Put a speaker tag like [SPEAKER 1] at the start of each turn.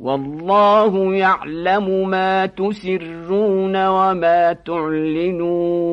[SPEAKER 1] والله يعلم ما تسرون وما تعلنون.